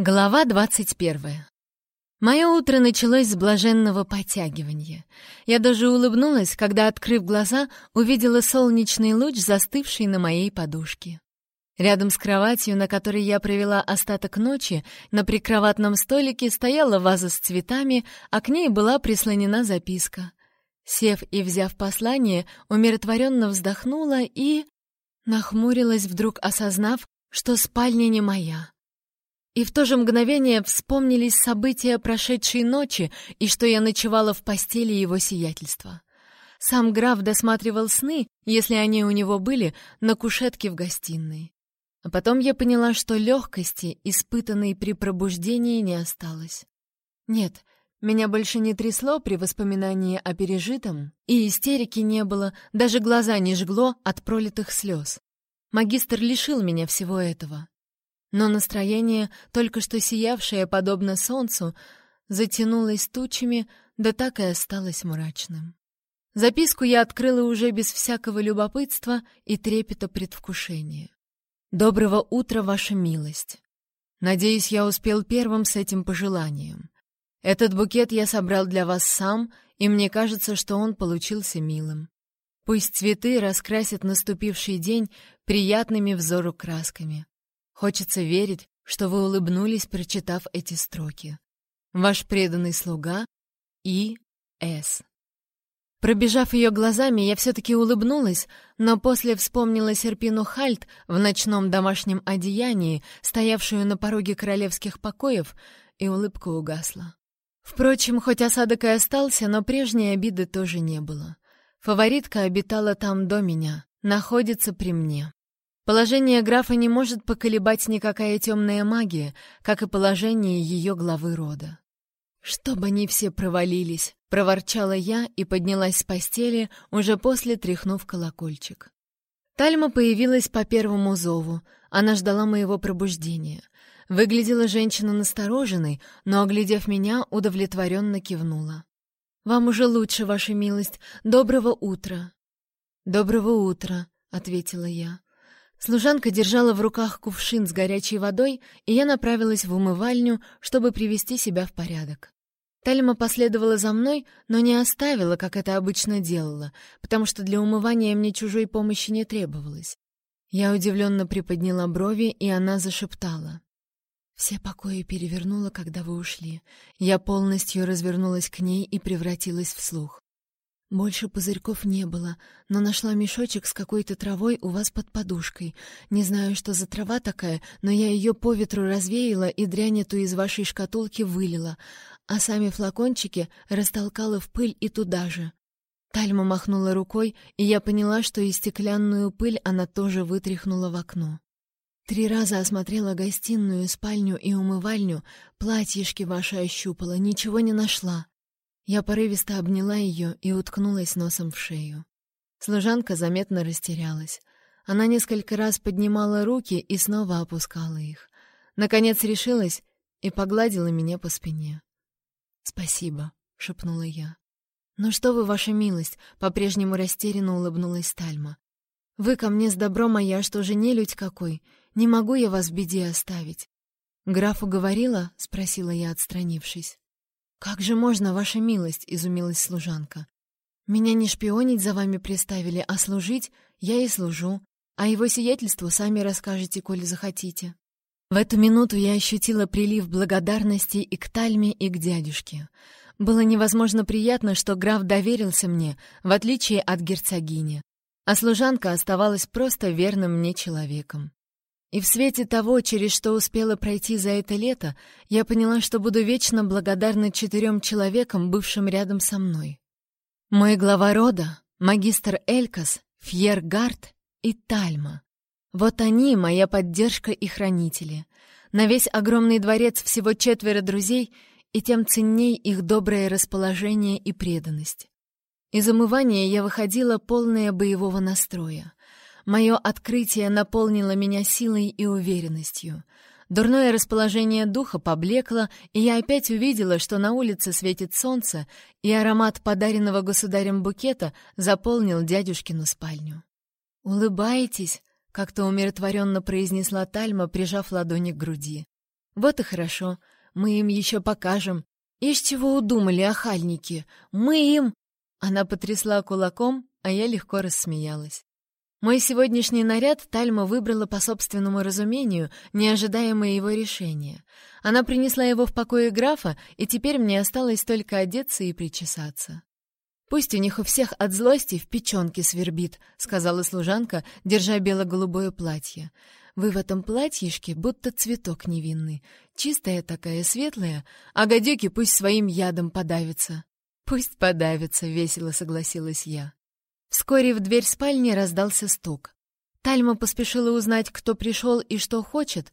Глава двадцать первая. Мое утро началось с блаженного потягивания. Я даже улыбнулась, когда, открыв глаза, увидела солнечный луч, застывший на моей подушке. Рядом с кроватью, на которой я провела остаток ночи, на прикроватном столике стояла ваза с цветами, а к ней была прислонена записка. Сев и взяв послание, умиротворенно вздохнула и... нахмурилась, вдруг осознав, что спальня не моя. И в то же мгновение вспомнились события прошедшей ночи и что я ночевала в постели его сиятельства. Сам граф досматривал сны, если они у него были, на кушетке в гостиной. А потом я поняла, что легкости, испытанной при пробуждении, не осталось. Нет, меня больше не трясло при воспоминании о пережитом, и истерики не было, даже глаза не жгло от пролитых слез. Магистр лишил меня всего этого. Но настроение, только что сиявшее подобно солнцу, затянулось тучами, да так и осталось мрачным. Записку я открыла уже без всякого любопытства и трепета предвкушения. «Доброго утра, ваша милость! Надеюсь, я успел первым с этим пожеланием. Этот букет я собрал для вас сам, и мне кажется, что он получился милым. Пусть цветы раскрасят наступивший день приятными взору красками. Хочется верить, что вы улыбнулись, прочитав эти строки. Ваш преданный слуга И. С. Пробежав ее глазами, я все-таки улыбнулась, но после вспомнила Серпину Хальт в ночном домашнем одеянии, стоявшую на пороге королевских покоев, и улыбка угасла. Впрочем, хоть осадок и остался, но прежней обиды тоже не было. Фаворитка обитала там до меня, находится при мне. Положение графа не может поколебать никакая темная магия, как и положение ее главы рода. «Чтобы они все провалились!» — проворчала я и поднялась с постели, уже после тряхнув колокольчик. Тальма появилась по первому зову. Она ждала моего пробуждения. Выглядела женщина настороженной, но, оглядев меня, удовлетворенно кивнула. «Вам уже лучше, ваша милость. Доброго утра!» «Доброго утра!» — ответила я. Служанка держала в руках кувшин с горячей водой, и я направилась в умывальню, чтобы привести себя в порядок. Тальма последовала за мной, но не оставила, как это обычно делала, потому что для умывания мне чужой помощи не требовалось. Я удивленно приподняла брови, и она зашептала. «Все покои перевернула, когда вы ушли. Я полностью развернулась к ней и превратилась в слух. Больше пузырьков не было, но нашла мешочек с какой-то травой у вас под подушкой. Не знаю, что за трава такая, но я ее по ветру развеяла и дрянь эту из вашей шкатулки вылила, а сами флакончики растолкала в пыль и туда же. Тальма махнула рукой, и я поняла, что и стеклянную пыль она тоже вытряхнула в окно. Три раза осмотрела гостиную, спальню и умывальню, платьишки ваши ощупала, ничего не нашла. Я порывисто обняла ее и уткнулась носом в шею. Служанка заметно растерялась. Она несколько раз поднимала руки и снова опускала их. Наконец решилась и погладила меня по спине. «Спасибо», — шепнула я. «Ну что вы, ваша милость?» — по-прежнему растерянно улыбнулась Тальма. «Вы ко мне с добром, а я что же не людь какой? Не могу я вас в беде оставить». «Графу говорила?» — спросила я, отстранившись. «Как же можно, ваша милость?» — изумилась служанка. «Меня не шпионить за вами приставили, а служить я и служу, а его сиятельству сами расскажете, коли захотите». В эту минуту я ощутила прилив благодарности и к Тальме, и к дядюшке. Было невозможно приятно, что граф доверился мне, в отличие от герцогини, а служанка оставалась просто верным мне человеком. И в свете того, через что успела пройти за это лето, я поняла, что буду вечно благодарна четырем человекам, бывшим рядом со мной. Мой глава рода, магистр Элькас, Фьер Гард и Тальма. Вот они — моя поддержка и хранители. На весь огромный дворец всего четверо друзей, и тем ценней их доброе расположение и преданность. Из умывания я выходила полная боевого настроя. Мое открытие наполнило меня силой и уверенностью. Дурное расположение духа поблекло, и я опять увидела, что на улице светит солнце, и аромат подаренного государем букета заполнил дядюшкину спальню. «Улыбаетесь?» — как-то умиротворенно произнесла Тальма, прижав ладони к груди. Вот и хорошо. Мы им еще покажем. Ишь чего удумали, охальники. Мы им...» Она потрясла кулаком, а я легко рассмеялась. Мой сегодняшний наряд Тальма выбрала по собственному разумению, не ожидая моего решения. Она принесла его в покое графа, и теперь мне осталось только одеться и причесаться. «Пусть у них у всех от злости в печенке свербит», — сказала служанка, держа бело-голубое платье. «Вы в этом платьишке будто цветок невинный. Чистая такая, светлая, а гадюки пусть своим ядом подавятся». «Пусть подавятся», — весело согласилась я. Вскоре в дверь спальни раздался стук. Тальма поспешила узнать, кто пришел и что хочет,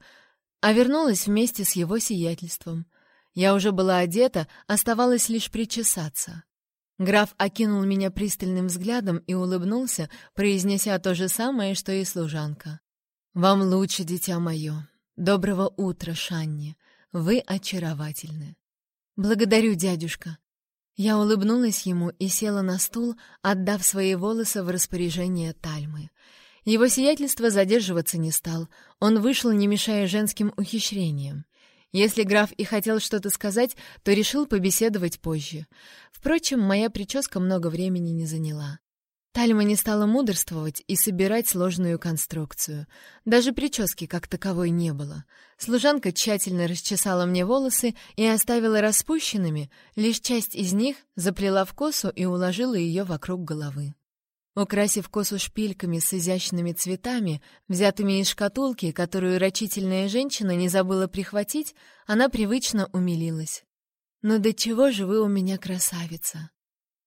а вернулась вместе с его сиятельством. Я уже была одета, оставалось лишь причесаться. Граф окинул меня пристальным взглядом и улыбнулся, произнеся то же самое, что и служанка. «Вам лучше, дитя мое. Доброго утра, Шанни. Вы очаровательны». «Благодарю, дядюшка. Я улыбнулась ему и села на стул, отдав свои волосы в распоряжение Тальмы. Его сиятельство задерживаться не стал, он вышел, не мешая женским ухищрениям. Если граф и хотел что-то сказать, то решил побеседовать позже. Впрочем, моя прическа много времени не заняла. Тальма не стала мудрствовать и собирать сложную конструкцию. Даже прически как таковой не было. Служанка тщательно расчесала мне волосы и оставила распущенными, лишь часть из них заплела в косу и уложила ее вокруг головы. Украсив косу шпильками с изящными цветами, взятыми из шкатулки, которую рачительная женщина не забыла прихватить, она привычно умилилась. «Ну до чего же вы у меня красавица!»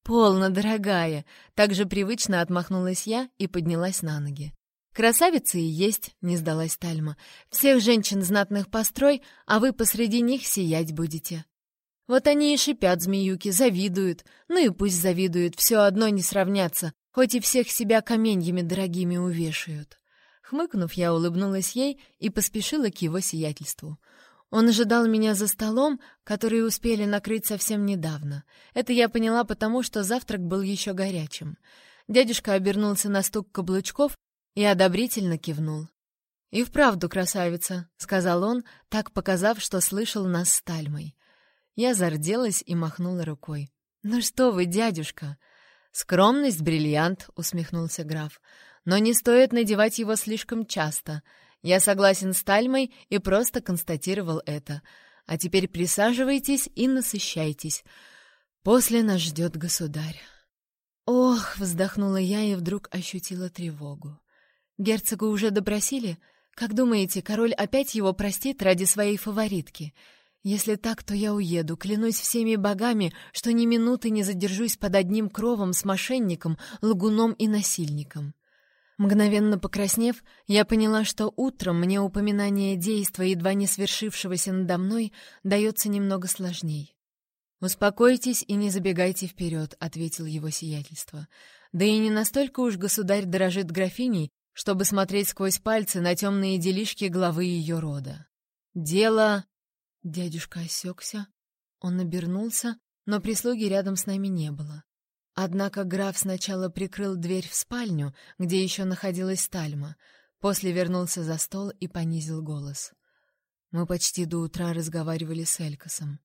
«Полно, дорогая!» — также привычно отмахнулась я и поднялась на ноги. «Красавица и есть», — не сдалась Тальма. «Всех женщин знатных построй, а вы посреди них сиять будете». Вот они и шипят, змеюки, завидуют. Ну и пусть завидуют, все одно не сравнятся, хоть и всех себя каменьями дорогими увешают. Хмыкнув, я улыбнулась ей и поспешила к его сиятельству. Он ожидал меня за столом, который успели накрыть совсем недавно. Это я поняла потому, что завтрак был еще горячим. Дядюшка обернулся на стук каблучков и одобрительно кивнул. «И вправду красавица», — сказал он, так показав, что слышал нас с Тальмой. Я зарделась и махнула рукой. «Ну что вы, дядюшка!» «Скромность — бриллиант», — усмехнулся граф. «Но не стоит надевать его слишком часто. Я согласен с Тальмой и просто констатировал это. А теперь присаживайтесь и насыщайтесь. После нас ждет государь. Ох, вздохнула я и вдруг ощутила тревогу. Герцога уже допросили? Как думаете, король опять его простит ради своей фаворитки? Если так, то я уеду, клянусь всеми богами, что ни минуты не задержусь под одним кровом с мошенником, лгуном и насильником. Мгновенно покраснев, я поняла, что утром мне упоминание действа, едва не свершившегося надо мной, дается немного сложней. «Успокойтесь и не забегайте вперед», — ответил его сиятельство. «Да и не настолько уж государь дорожит графиней, чтобы смотреть сквозь пальцы на темные делишки главы ее рода. Дело...» Дядюшка осекся. Он обернулся, но прислуги рядом с нами не было. Однако граф сначала прикрыл дверь в спальню, где еще находилась Тальма, после вернулся за стол и понизил голос. Мы почти до утра разговаривали с Элькасом.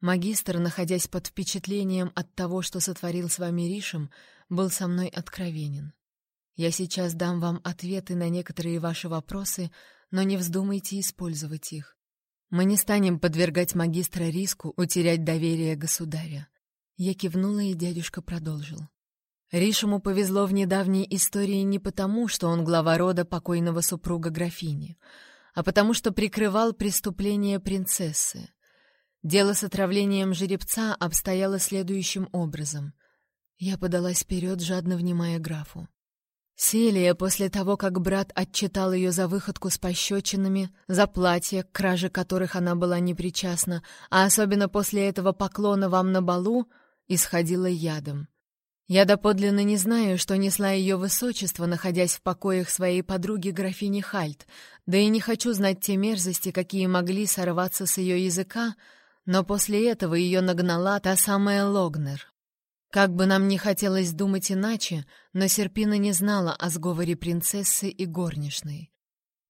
Магистр, находясь под впечатлением от того, что сотворил с вами Ришем, был со мной откровенен. Я сейчас дам вам ответы на некоторые ваши вопросы, но не вздумайте использовать их. Мы не станем подвергать магистра риску утерять доверие государя. Я кивнула, и дядюшка продолжил. Ришему повезло в недавней истории не потому, что он глава рода покойного супруга графини, а потому что прикрывал преступление принцессы. Дело с отравлением жеребца обстояло следующим образом. Я подалась вперед, жадно внимая графу. Селия, после того, как брат отчитал ее за выходку с пощечинами, за платье, к краже которых она была непричастна, а особенно после этого поклона вам на балу, исходила ядом. Я доподлинно не знаю, что несла ее высочество, находясь в покоях своей подруги графини Хальт, да и не хочу знать те мерзости, какие могли сорваться с ее языка, но после этого ее нагнала та самая Логнер. Как бы нам ни хотелось думать иначе, но Серпина не знала о сговоре принцессы и горничной.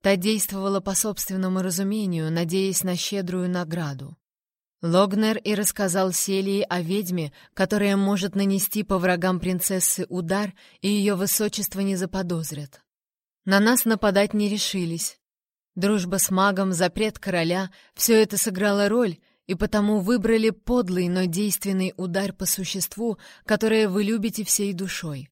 Та действовала по собственному разумению, надеясь на щедрую награду. Логнер и рассказал Селии о ведьме, которая может нанести по врагам принцессы удар, и ее высочество не заподозрят. На нас нападать не решились. Дружба с магом, запрет короля — все это сыграло роль, и потому выбрали подлый, но действенный удар по существу, которое вы любите всей душой.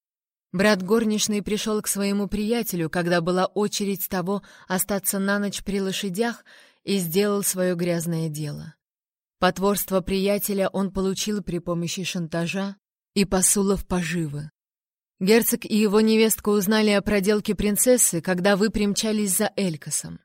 Брат горничный пришел к своему приятелю, когда была очередь того остаться на ночь при лошадях, и сделал свое грязное дело. Потворство приятеля он получил при помощи шантажа и посулов поживы. Герцог и его невестка узнали о проделке принцессы, когда вы примчались за Элькасом.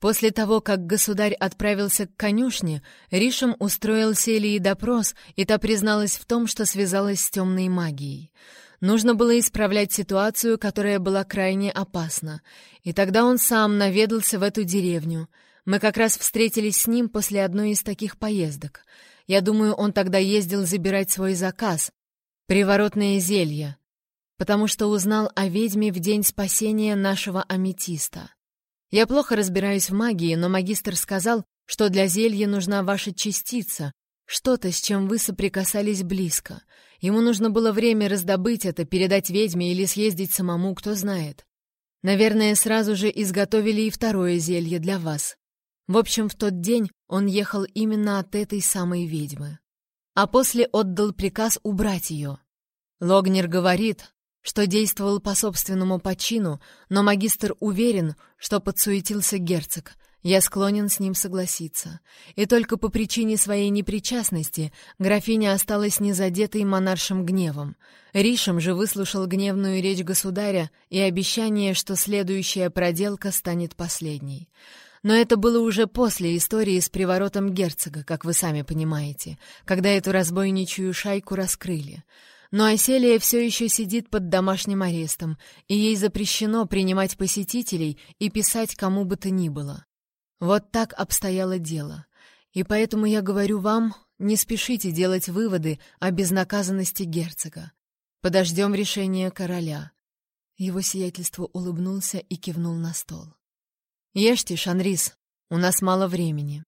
После того, как государь отправился к конюшне, Ришем устроил Селии допрос, и та призналась в том, что связалась с темной магией — Нужно было исправлять ситуацию, которая была крайне опасна. И тогда он сам наведался в эту деревню. Мы как раз встретились с ним после одной из таких поездок. Я думаю, он тогда ездил забирать свой заказ — приворотное зелье, потому что узнал о ведьме в день спасения нашего аметиста. Я плохо разбираюсь в магии, но магистр сказал, что для зелья нужна ваша частица, что-то, с чем вы соприкасались близко. Ему нужно было время раздобыть это, передать ведьме или съездить самому, кто знает. Наверное, сразу же изготовили и второе зелье для вас. В общем, в тот день он ехал именно от этой самой ведьмы. А после отдал приказ убрать ее. Логнер говорит, что действовал по собственному почину, но магистр уверен, что подсуетился герцог — я склонен с ним согласиться. И только по причине своей непричастности графиня осталась незадетой монаршим гневом. Ришем же выслушал гневную речь государя и обещание, что следующая проделка станет последней. Но это было уже после истории с приворотом герцога, как вы сами понимаете, когда эту разбойничью шайку раскрыли. Но Оселия все еще сидит под домашним арестом, и ей запрещено принимать посетителей и писать кому бы то ни было. Вот так обстояло дело. И поэтому я говорю вам, не спешите делать выводы о безнаказанности герцога. Подождем решения короля. Его сиятельство улыбнулся и кивнул на стол. «Ешьте, Шанрис, у нас мало времени».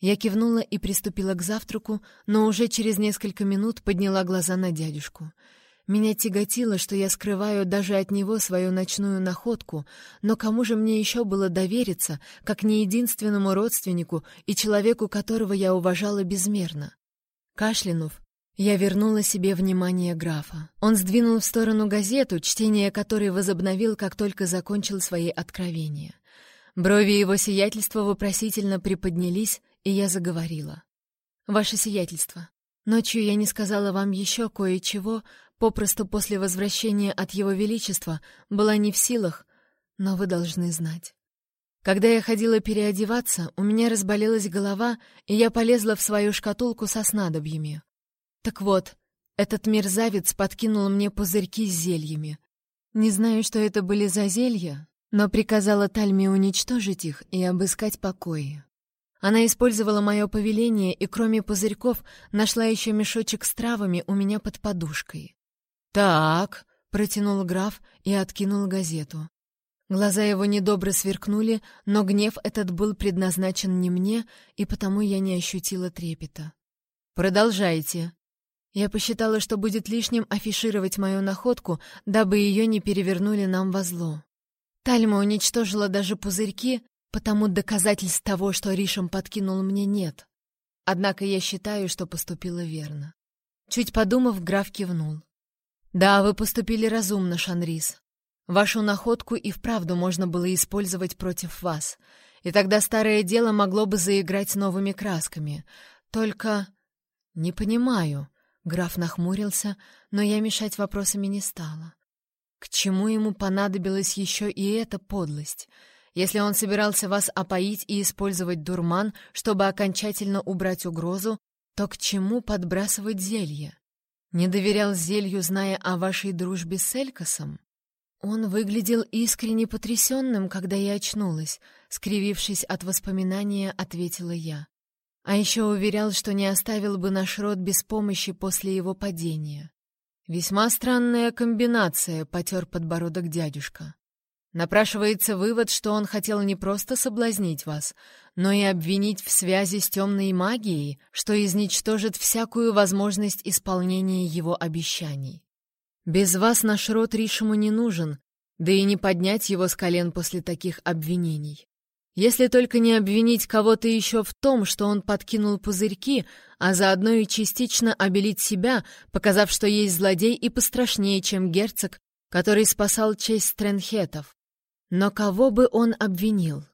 Я кивнула и приступила к завтраку, но уже через несколько минут подняла глаза на дядюшку — меня тяготило, что я скрываю даже от него свою ночную находку, но кому же мне еще было довериться, как не единственному родственнику и человеку, которого я уважала безмерно? Кашлянув, я вернула себе внимание графа. Он сдвинул в сторону газету, чтение которой возобновил, как только закончил свои откровения. Брови его сиятельства вопросительно приподнялись, и я заговорила. «Ваше сиятельство, ночью я не сказала вам еще кое-чего, попросту после возвращения от Его Величества была не в силах, но вы должны знать. Когда я ходила переодеваться, у меня разболелась голова, и я полезла в свою шкатулку со снадобьями. Так вот, этот мерзавец подкинул мне пузырьки с зельями. Не знаю, что это были за зелья, но приказала Тальме уничтожить их и обыскать покои. Она использовала мое повеление и, кроме пузырьков, нашла еще мешочек с травами у меня под подушкой. «Так», — протянул граф и откинул газету. Глаза его недобро сверкнули, но гнев этот был предназначен не мне, и потому я не ощутила трепета. «Продолжайте». Я посчитала, что будет лишним афишировать мою находку, дабы ее не перевернули нам во зло. Тальма уничтожила даже пузырьки, потому доказательств того, что Ришем подкинул мне, нет. Однако я считаю, что поступила верно. Чуть подумав, граф кивнул. «Да, вы поступили разумно, Шанрис. Вашу находку и вправду можно было использовать против вас, и тогда старое дело могло бы заиграть новыми красками. Только... Не понимаю». Граф нахмурился, но я мешать вопросами не стала. К чему ему понадобилась еще и эта подлость? Если он собирался вас опоить и использовать дурман, чтобы окончательно убрать угрозу, то к чему подбрасывать зелье? Не доверял зелью, зная о вашей дружбе с Элькасом? Он выглядел искренне потрясенным, когда я очнулась, скривившись от воспоминания, ответила я. А еще уверял, что не оставил бы наш род без помощи после его падения. Весьма странная комбинация, потер подбородок дядюшка. Напрашивается вывод, что он хотел не просто соблазнить вас, но и обвинить в связи с темной магией, что изничтожит всякую возможность исполнения его обещаний. Без вас наш род Ришему не нужен, да и не поднять его с колен после таких обвинений. Если только не обвинить кого-то еще в том, что он подкинул пузырьки, а заодно и частично обелить себя, показав, что есть злодей и пострашнее, чем герцог, который спасал честь Стрэнхетов. Но кого бы он обвинил?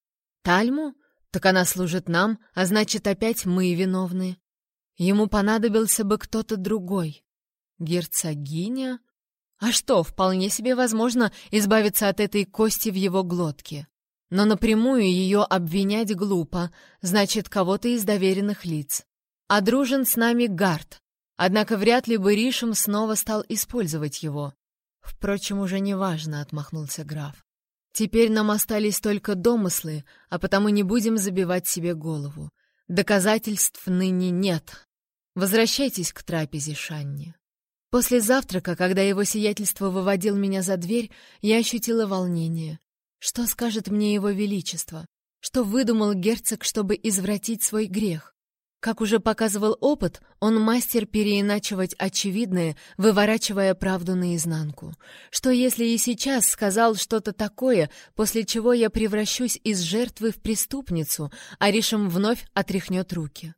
Тальму? Так она служит нам, а значит, опять мы виновны. Ему понадобился бы кто-то другой. Герцогиня? А что, вполне себе возможно избавиться от этой кости в его глотке. Но напрямую ее обвинять глупо, значит, кого-то из доверенных лиц. А дружен с нами Гард. Однако вряд ли бы Ришем снова стал использовать его. Впрочем, уже неважно, — отмахнулся граф. Теперь нам остались только домыслы, а потому не будем забивать себе голову. Доказательств ныне нет. Возвращайтесь к трапезе, Шанни. После завтрака, когда его сиятельство выводил меня за дверь, я ощутила волнение. Что скажет мне его величество? Что выдумал герцог, чтобы извратить свой грех? Как уже показывал опыт, он мастер переиначивать очевидное, выворачивая правду наизнанку. Что если и сейчас сказал что-то такое, после чего я превращусь из жертвы в преступницу, а Ришем вновь отряхнет руки?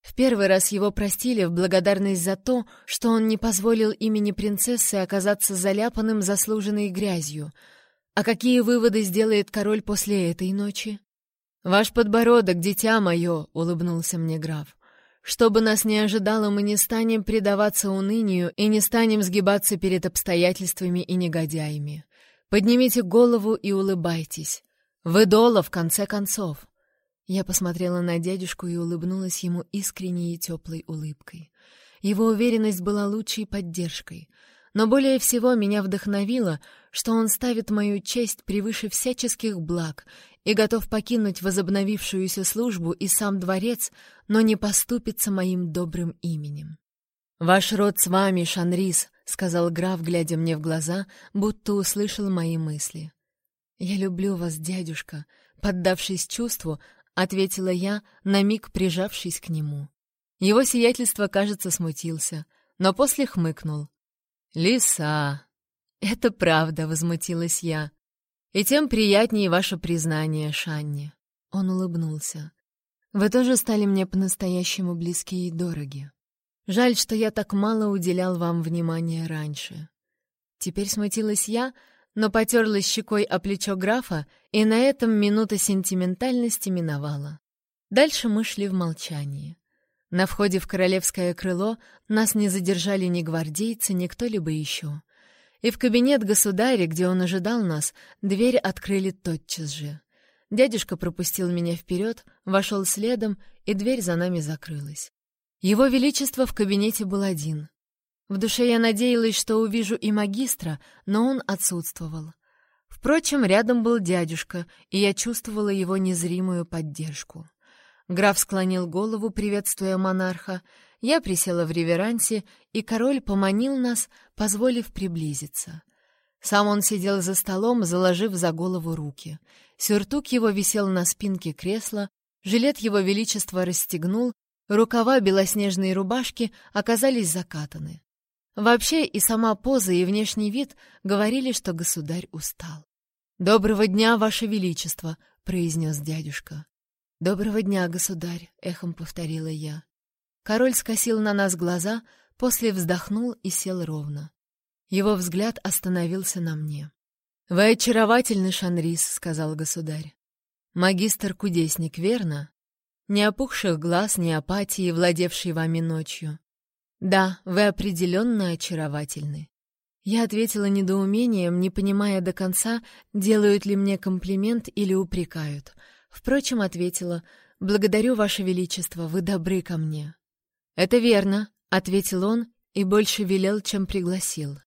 В первый раз его простили в благодарность за то, что он не позволил имени принцессы оказаться заляпанным заслуженной грязью — а какие выводы сделает король после этой ночи? Ваш подбородок, дитя мое, улыбнулся мне граф. Что бы нас ни ожидало, мы не станем предаваться унынию и не станем сгибаться перед обстоятельствами и негодяями. Поднимите голову и улыбайтесь. Вы дола, в конце концов. Я посмотрела на дядюшку и улыбнулась ему искренней и теплой улыбкой. Его уверенность была лучшей поддержкой. Но более всего меня вдохновило, что он ставит мою честь превыше всяческих благ и готов покинуть возобновившуюся службу и сам дворец, но не поступится моим добрым именем. «Ваш род с вами, Шанрис», — сказал граф, глядя мне в глаза, будто услышал мои мысли. «Я люблю вас, дядюшка», — поддавшись чувству, ответила я, на миг прижавшись к нему. Его сиятельство, кажется, смутился, но после хмыкнул. «Лиса!» «Это правда», — возмутилась я. «И тем приятнее ваше признание, Шанни». Он улыбнулся. «Вы тоже стали мне по-настоящему близки и дороги. Жаль, что я так мало уделял вам внимания раньше». Теперь смутилась я, но потерлась щекой о плечо графа, и на этом минута сентиментальности миновала. Дальше мы шли в молчании. На входе в королевское крыло нас не задержали ни гвардейцы, ни кто-либо еще. И в кабинет государя, где он ожидал нас, дверь открыли тотчас же. Дядюшка пропустил меня вперед, вошел следом, и дверь за нами закрылась. Его Величество в кабинете был один. В душе я надеялась, что увижу и магистра, но он отсутствовал. Впрочем, рядом был дядюшка, и я чувствовала его незримую поддержку. Граф склонил голову, приветствуя монарха. Я присела в реверансе, и король поманил нас, позволив приблизиться. Сам он сидел за столом, заложив за голову руки. Сюртук его висел на спинке кресла, жилет его величества расстегнул, рукава белоснежной рубашки оказались закатаны. Вообще и сама поза, и внешний вид говорили, что государь устал. «Доброго дня, ваше величество!» — произнес дядюшка. «Доброго дня, государь!» — эхом повторила я. Король скосил на нас глаза, после вздохнул и сел ровно. Его взгляд остановился на мне. «Вы очаровательный, Шанрис», — сказал государь. «Магистр-кудесник, верно? Ни опухших глаз, ни апатии, владевшей вами ночью. Да, вы определенно очаровательны». Я ответила недоумением, не понимая до конца, делают ли мне комплимент или упрекают — Впрочем, ответила, «Благодарю, Ваше Величество, вы добры ко мне». «Это верно», — ответил он и больше велел, чем пригласил.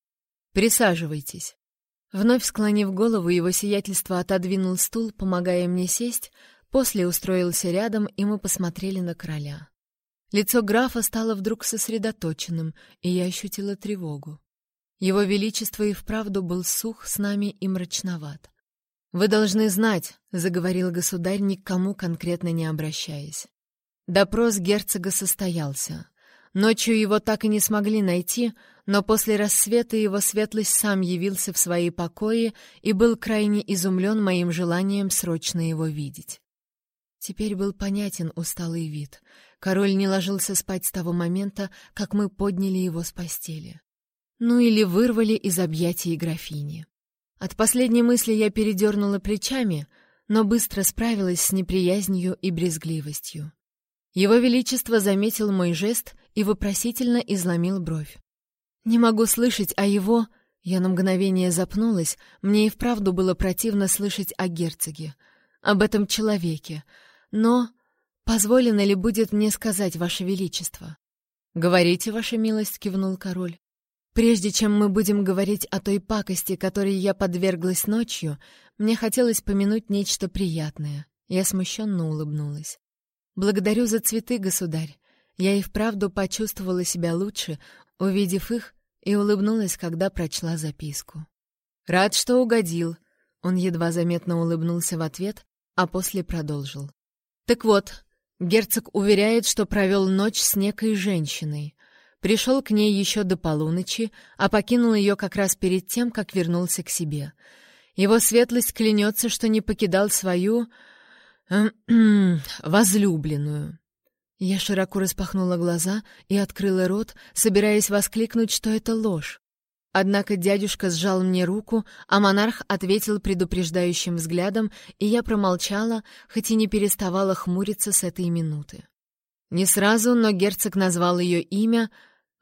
«Присаживайтесь». Вновь склонив голову, его сиятельство отодвинул стул, помогая мне сесть, после устроился рядом, и мы посмотрели на короля. Лицо графа стало вдруг сосредоточенным, и я ощутила тревогу. Его величество и вправду был сух с нами и мрачноват. «Вы должны знать», — заговорил государь, никому конкретно не обращаясь. Допрос герцога состоялся. Ночью его так и не смогли найти, но после рассвета его светлость сам явился в свои покои и был крайне изумлен моим желанием срочно его видеть. Теперь был понятен усталый вид. Король не ложился спать с того момента, как мы подняли его с постели. Ну или вырвали из объятий графини. От последней мысли я передернула плечами, но быстро справилась с неприязнью и брезгливостью. Его Величество заметил мой жест и вопросительно изломил бровь. «Не могу слышать о его...» Я на мгновение запнулась, мне и вправду было противно слышать о герцоге, об этом человеке. Но позволено ли будет мне сказать, Ваше Величество? «Говорите, Ваша милость», — кивнул король. Прежде чем мы будем говорить о той пакости, которой я подверглась ночью, мне хотелось помянуть нечто приятное. Я смущенно улыбнулась. «Благодарю за цветы, государь. Я и вправду почувствовала себя лучше, увидев их, и улыбнулась, когда прочла записку. «Рад, что угодил», — он едва заметно улыбнулся в ответ, а после продолжил. «Так вот, герцог уверяет, что провел ночь с некой женщиной. Пришел к ней еще до полуночи, а покинул ее как раз перед тем, как вернулся к себе. Его светлость клянется, что не покидал свою... возлюбленную. Я широко распахнула глаза и открыла рот, собираясь воскликнуть, что это ложь. Однако дядюшка сжал мне руку, а монарх ответил предупреждающим взглядом, и я промолчала, хоть и не переставала хмуриться с этой минуты. Не сразу, но герцог назвал ее имя,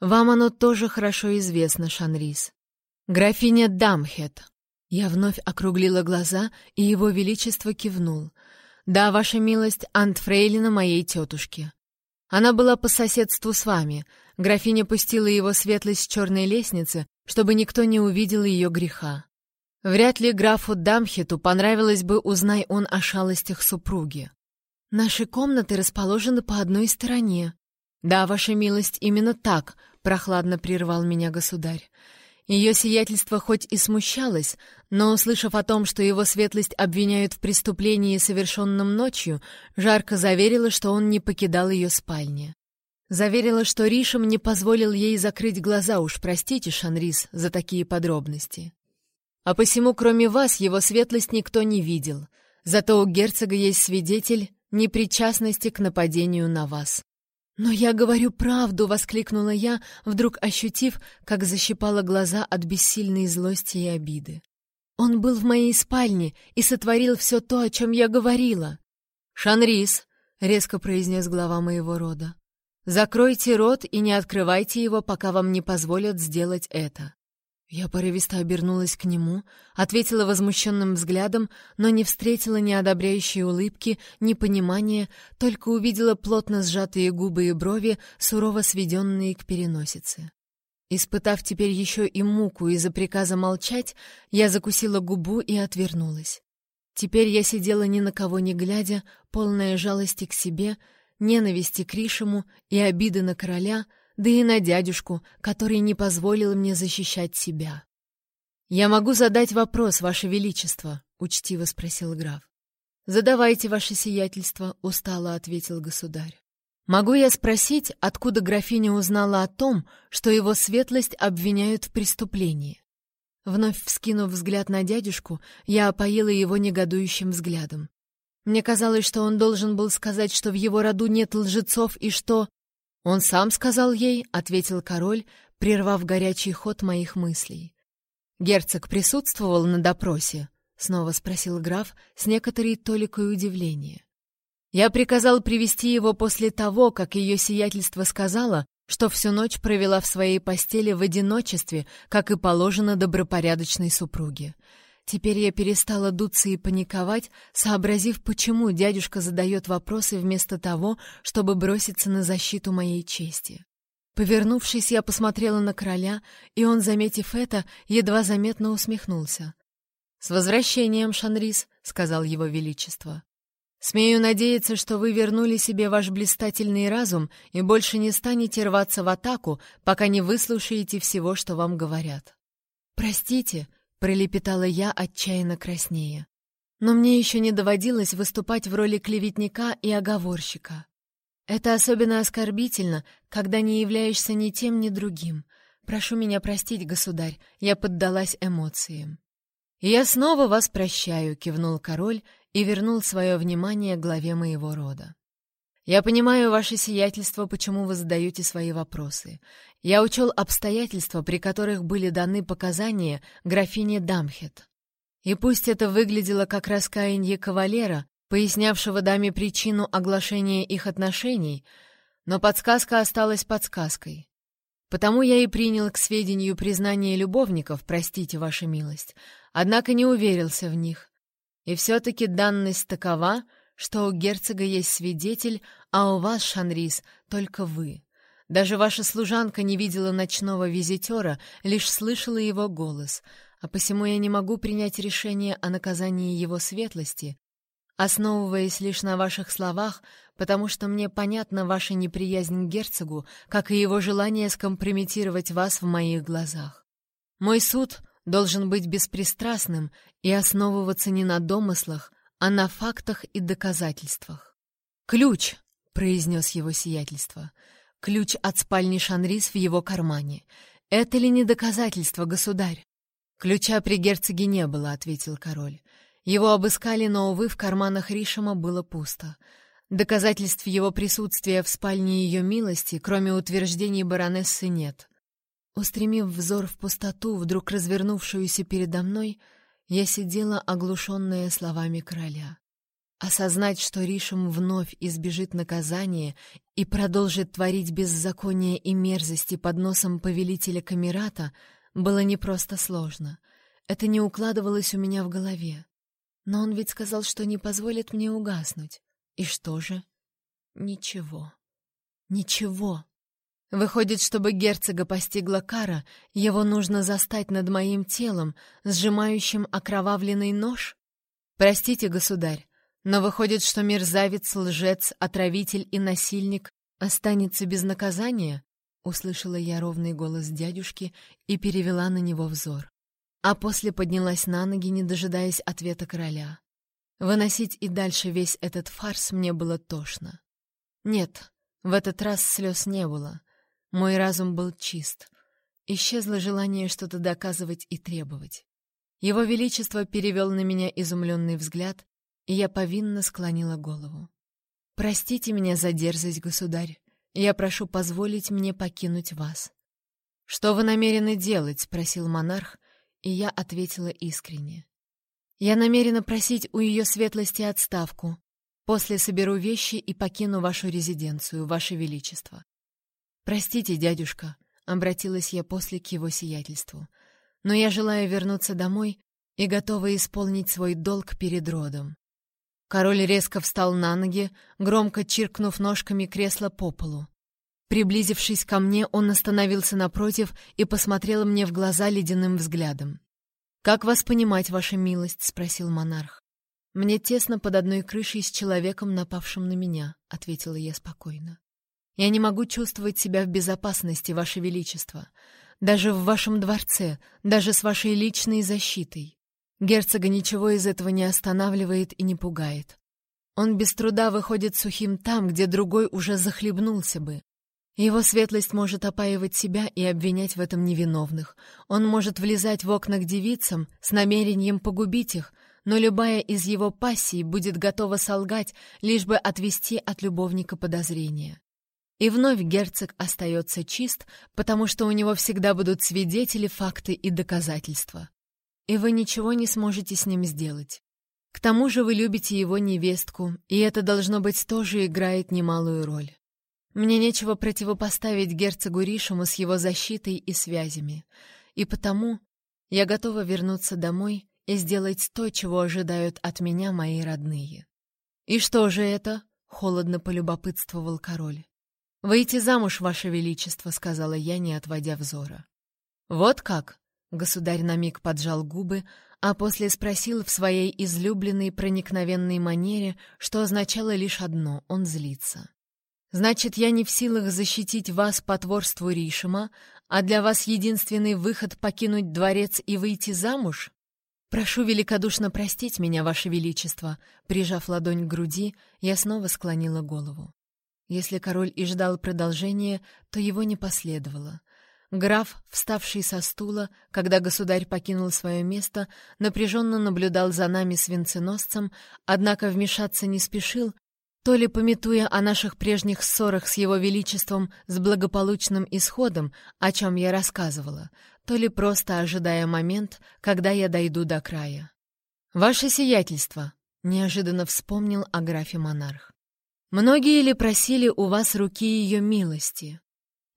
вам оно тоже хорошо известно, Шанрис. Графиня Дамхет. Я вновь округлила глаза, и его величество кивнул. Да, ваша милость, Антфрейлина моей тетушки. Она была по соседству с вами. Графиня пустила его светлость с черной лестницы, чтобы никто не увидел ее греха. Вряд ли графу Дамхету понравилось бы, узнай он о шалостях супруги. Наши комнаты расположены по одной стороне. Да, ваша милость, именно так, прохладно прервал меня государь. Ее сиятельство хоть и смущалось, но, услышав о том, что его светлость обвиняют в преступлении, совершенном ночью, жарко заверила, что он не покидал ее спальни. Заверила, что Ришем не позволил ей закрыть глаза, уж простите, Шанрис, за такие подробности. А посему, кроме вас, его светлость никто не видел. Зато у герцога есть свидетель непричастности к нападению на вас. «Но я говорю правду!» — воскликнула я, вдруг ощутив, как защипала глаза от бессильной злости и обиды. «Он был в моей спальне и сотворил все то, о чем я говорила!» «Шанрис!» — резко произнес глава моего рода. «Закройте рот и не открывайте его, пока вам не позволят сделать это. Я порывисто обернулась к нему, ответила возмущенным взглядом, но не встретила ни одобряющей улыбки, ни понимания, только увидела плотно сжатые губы и брови, сурово сведенные к переносице. Испытав теперь еще и муку из-за приказа молчать, я закусила губу и отвернулась. Теперь я сидела ни на кого не глядя, полная жалости к себе, ненависти к Ришему и обиды на короля — да и на дядюшку, который не позволил мне защищать себя. «Я могу задать вопрос, Ваше Величество?» — учтиво спросил граф. «Задавайте, Ваше Сиятельство», — устало ответил государь. «Могу я спросить, откуда графиня узнала о том, что его светлость обвиняют в преступлении?» Вновь вскинув взгляд на дядюшку, я опоила его негодующим взглядом. Мне казалось, что он должен был сказать, что в его роду нет лжецов и что... «Он сам сказал ей», — ответил король, прервав горячий ход моих мыслей. «Герцог присутствовал на допросе?» — снова спросил граф с некоторой толикой удивления. «Я приказал привести его после того, как ее сиятельство сказала, что всю ночь провела в своей постели в одиночестве, как и положено добропорядочной супруге. Теперь я перестала дуться и паниковать, сообразив, почему дядюшка задает вопросы вместо того, чтобы броситься на защиту моей чести. Повернувшись, я посмотрела на короля, и он, заметив это, едва заметно усмехнулся. «С возвращением, Шанрис», — сказал его величество. «Смею надеяться, что вы вернули себе ваш блистательный разум и больше не станете рваться в атаку, пока не выслушаете всего, что вам говорят». «Простите», пролепетала я, отчаянно краснея. Но мне еще не доводилось выступать в роли клеветника и оговорщика. Это особенно оскорбительно, когда не являешься ни тем, ни другим. Прошу меня простить, государь, я поддалась эмоциям. «Я снова вас прощаю», — кивнул король и вернул свое внимание главе моего рода. «Я понимаю ваше сиятельство, почему вы задаете свои вопросы. Я учел обстоятельства, при которых были даны показания графине Дамхет. И пусть это выглядело как раскаяние кавалера, пояснявшего даме причину оглашения их отношений, но подсказка осталась подсказкой. Потому я и принял к сведению признание любовников, простите, ваша милость, однако не уверился в них. И все-таки данность такова, что у герцога есть свидетель, а у вас, Шанрис, только вы. Даже ваша служанка не видела ночного визитера, лишь слышала его голос, а посему я не могу принять решение о наказании его светлости, основываясь лишь на ваших словах, потому что мне понятна ваша неприязнь к герцогу, как и его желание скомпрометировать вас в моих глазах. Мой суд должен быть беспристрастным и основываться не на домыслах, а на фактах и доказательствах. «Ключ!» — произнес его сиятельство. «Ключ от спальни Шанрис в его кармане. Это ли не доказательство, государь?» «Ключа при герцоге не было», — ответил король. Его обыскали, но, увы, в карманах Ришема было пусто. Доказательств его присутствия в спальне ее милости, кроме утверждений баронессы, нет. Устремив взор в пустоту, вдруг развернувшуюся передо мной, я сидела, оглушенная словами короля. Осознать, что Ришем вновь избежит наказания и продолжит творить беззаконие и мерзости под носом повелителя Камерата, было не просто сложно. Это не укладывалось у меня в голове. Но он ведь сказал, что не позволит мне угаснуть. И что же? Ничего. Ничего. Выходит, чтобы герцога постигла кара, его нужно застать над моим телом, сжимающим окровавленный нож? Простите, государь, но выходит, что мерзавец, лжец, отравитель и насильник останется без наказания? Услышала я ровный голос дядюшки и перевела на него взор а после поднялась на ноги, не дожидаясь ответа короля. Выносить и дальше весь этот фарс мне было тошно. Нет, в этот раз слез не было. Мой разум был чист. Исчезло желание что-то доказывать и требовать. Его Величество перевел на меня изумленный взгляд, я повинно склонила голову. «Простите меня за дерзость, государь. Я прошу позволить мне покинуть вас». «Что вы намерены делать?» — спросил монарх, и я ответила искренне. «Я намерена просить у ее светлости отставку. После соберу вещи и покину вашу резиденцию, ваше величество». «Простите, дядюшка», — обратилась я после к его сиятельству, «но я желаю вернуться домой и готова исполнить свой долг перед родом». Король резко встал на ноги, громко чиркнув ножками кресла по полу. Приблизившись ко мне, он остановился напротив и посмотрел мне в глаза ледяным взглядом. «Как вас понимать, ваша милость?» — спросил монарх. «Мне тесно под одной крышей с человеком, напавшим на меня», — ответила я спокойно. «Я не могу чувствовать себя в безопасности, ваше величество. Даже в вашем дворце, даже с вашей личной защитой. Герцога ничего из этого не останавливает и не пугает. Он без труда выходит сухим там, где другой уже захлебнулся бы. Его светлость может опаивать себя и обвинять в этом невиновных. Он может влезать в окна к девицам с намерением погубить их, но любая из его пассий будет готова солгать, лишь бы отвести от любовника подозрения. И вновь герцог остается чист, потому что у него всегда будут свидетели, факты и доказательства. И вы ничего не сможете с ним сделать. К тому же вы любите его невестку, и это, должно быть, тоже играет немалую роль. Мне нечего противопоставить герцогу Ришему с его защитой и связями, и потому я готова вернуться домой и сделать то, чего ожидают от меня мои родные. «И что же это?» — холодно полюбопытствовал король. «Выйти замуж, ваше величество», — сказала я, не отводя взора. «Вот как?» — государь на миг поджал губы, а после спросил в своей излюбленной проникновенной манере, что означало лишь одно — он злится. Значит, я не в силах защитить вас потворству Ришима, а для вас единственный выход — покинуть дворец и выйти замуж? «Прошу великодушно простить меня, Ваше Величество!» Прижав ладонь к груди, я снова склонила голову. Если король и ждал продолжения, то его не последовало. Граф, вставший со стула, когда государь покинул свое место, напряженно наблюдал за нами с венценосцем, однако вмешаться не спешил, то ли пометуя о наших прежних ссорах с его величеством с благополучным исходом, о чем я рассказывала, то ли просто ожидая момент, когда я дойду до края. «Ваше сиятельство!» — неожиданно вспомнил о графе монарх. «Многие ли просили у вас руки ее милости?»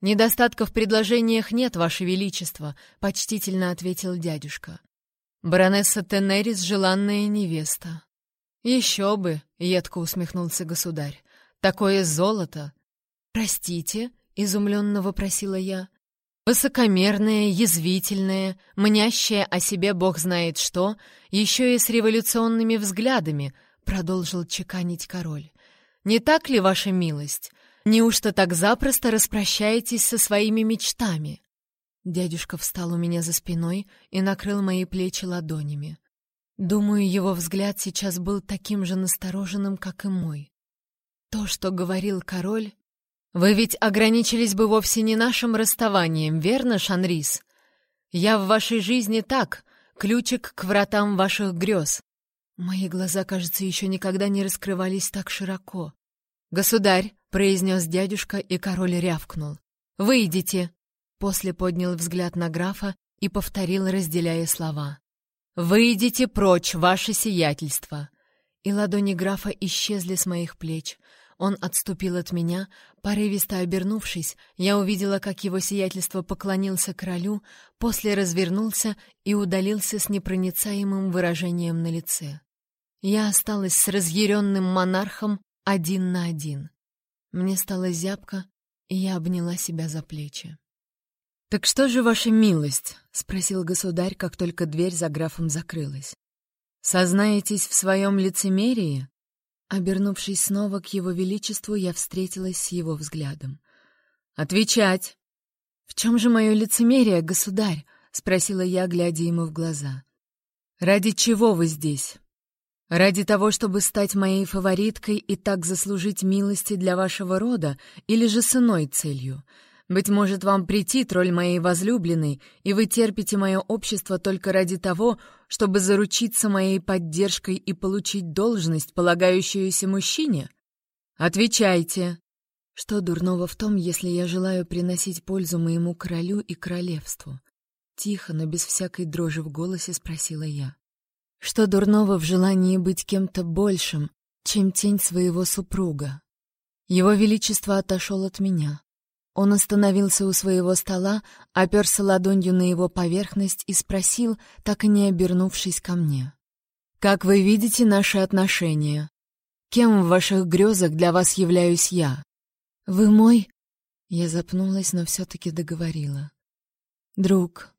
«Недостатков в предложениях нет, Ваше Величество», — почтительно ответил дядюшка. «Баронесса Тенерис — желанная невеста». «Еще бы», — едко усмехнулся государь. «Такое золото!» «Простите», — изумленно вопросила я. «Высокомерная, язвительная, мнящая о себе бог знает что, еще и с революционными взглядами», — продолжил чеканить король. «Не так ли, ваша милость? Неужто так запросто распрощаетесь со своими мечтами?» Дядюшка встал у меня за спиной и накрыл мои плечи ладонями. Думаю, его взгляд сейчас был таким же настороженным, как и мой. То, что говорил король... Вы ведь ограничились бы вовсе не нашим расставанием, верно, Шанрис? Я в вашей жизни так, ключик к вратам ваших грез. Мои глаза, кажется, еще никогда не раскрывались так широко. «Государь!» — произнес дядюшка, и король рявкнул. «Выйдите!» После поднял взгляд на графа и повторил, разделяя слова. «Выйдите прочь, ваше сиятельство!» И ладони графа исчезли с моих плеч. Он отступил от меня, порывисто обернувшись, я увидела, как его сиятельство поклонился королю, после развернулся и удалился с непроницаемым выражением на лице. Я осталась с разъяренным монархом один на один. Мне стало зябко, и я обняла себя за плечи. «Так что же, ваша милость?» — спросил государь, как только дверь за графом закрылась. «Сознаетесь в своем лицемерии?» Обернувшись снова к его величеству, я встретилась с его взглядом. «Отвечать!» «В чем же мое лицемерие, государь?» — спросила я, глядя ему в глаза. «Ради чего вы здесь?» Ради того, чтобы стать моей фавориткой и так заслужить милости для вашего рода, или же с иной целью? Быть может, вам претит роль моей возлюбленной, и вы терпите мое общество только ради того, чтобы заручиться моей поддержкой и получить должность, полагающуюся мужчине? Отвечайте. Что дурного в том, если я желаю приносить пользу моему королю и королевству? Тихо, но без всякой дрожи в голосе спросила я. Что дурного в желании быть кем-то большим, чем тень своего супруга? Его Величество отошел от меня. Он остановился у своего стола, оперся ладонью на его поверхность и спросил, так и не обернувшись ко мне. «Как вы видите наши отношения? Кем в ваших грезах для вас являюсь я?» «Вы мой...» Я запнулась, но все-таки договорила. «Друг».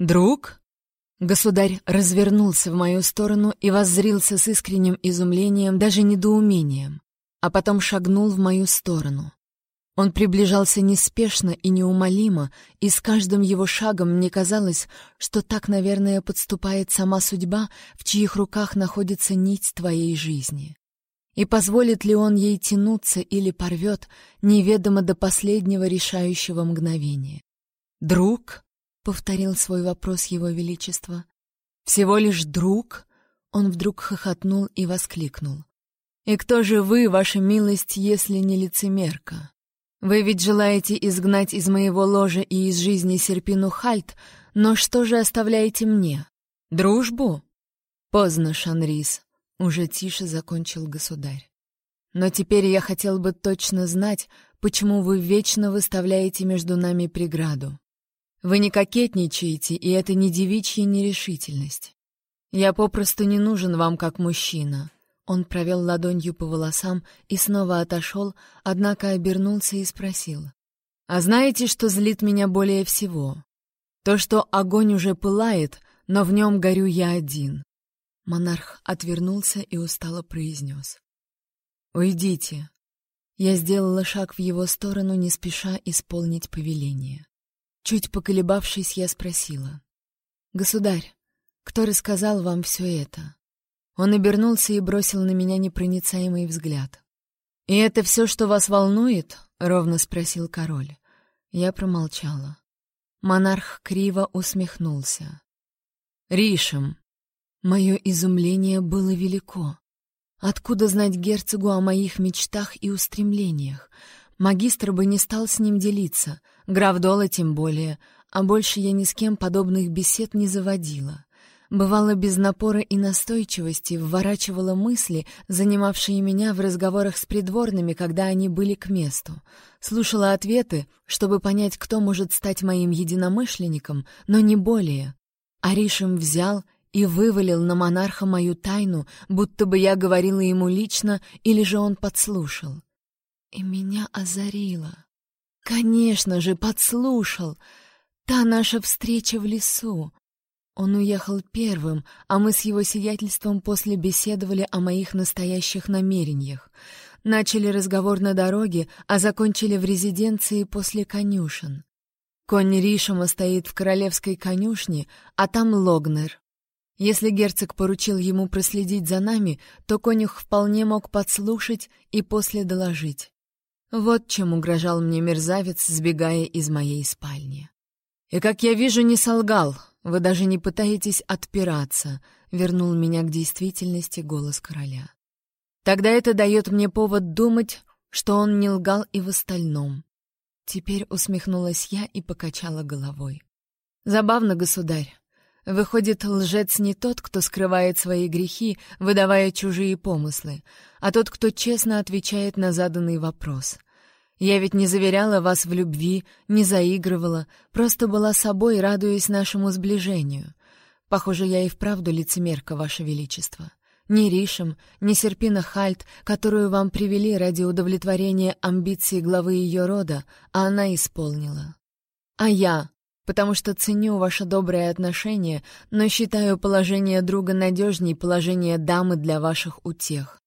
«Друг?» Государь развернулся в мою сторону и воззрился с искренним изумлением, даже недоумением, а потом шагнул в мою сторону. Он приближался неспешно и неумолимо, и с каждым его шагом мне казалось, что так, наверное, подступает сама судьба, в чьих руках находится нить твоей жизни. И позволит ли он ей тянуться или порвет, неведомо до последнего решающего мгновения. «Друг?» Повторил свой вопрос его величество. Всего лишь друг? Он вдруг хохотнул и воскликнул. И кто же вы, ваша милость, если не лицемерка? Вы ведь желаете изгнать из моего ложа и из жизни Серпину Хальт, но что же оставляете мне? Дружбу? Поздно, Шанрис, уже тише закончил государь. Но теперь я хотел бы точно знать, почему вы вечно выставляете между нами преграду. Вы не кокетничаете, и это не девичья нерешительность. Я попросту не нужен вам как мужчина. Он провел ладонью по волосам и снова отошел, однако обернулся и спросил. «А знаете, что злит меня более всего? То, что огонь уже пылает, но в нем горю я один». Монарх отвернулся и устало произнес. «Уйдите». Я сделала шаг в его сторону, не спеша исполнить повеление. Чуть поколебавшись, я спросила. «Государь, Кто рассказал вам все это?» Он обернулся и бросил на меня непроницаемый взгляд. «И это все, что вас волнует?» — ровно спросил король. Я промолчала. Монарх криво усмехнулся. «Ришем!» Мое изумление было велико. Откуда знать герцогу о моих мечтах и устремлениях? Магистр бы не стал с ним делиться, граф Дола тем более, а больше я ни с кем подобных бесед не заводила. Бывало, без напора и настойчивости вворачивала мысли, занимавшие меня в разговорах с придворными, когда они были к месту. Слушала ответы, чтобы понять, кто может стать моим единомышленником, но не более. Аришем взял и вывалил на монарха мою тайну, будто бы я говорила ему лично, или же он подслушал. И меня озарило. Конечно же, подслушал. Та наша встреча в лесу. Он уехал первым, а мы с его сиятельством после беседовали о моих настоящих намерениях. Начали разговор на дороге, а закончили в резиденции после конюшен. Конь Ришема стоит в королевской конюшне, а там Логнер. Если герцог поручил ему проследить за нами, то конюх вполне мог подслушать и после доложить. Вот чем угрожал мне мерзавец, сбегая из моей спальни. И, как я вижу, не солгал. Вы даже не пытаетесь отпираться, — вернул меня к действительности голос короля. Тогда это дает мне повод думать, что он не лгал и в остальном. Теперь усмехнулась я и покачала головой. Забавно, государь. Выходит, лжец не тот, кто скрывает свои грехи, выдавая чужие помыслы, а тот, кто честно отвечает на заданный вопрос. Я ведь не заверяла вас в любви, не заигрывала, просто была собой, радуясь нашему сближению. Похоже, я и вправду лицемерка, ваше величество. Ни Ришем, ни Серпина Хальт, которую вам привели ради удовлетворения амбиций главы ее рода, а она исполнила. А я, потому что ценю ваше доброе отношение, но считаю положение друга надежней положения дамы для ваших утех.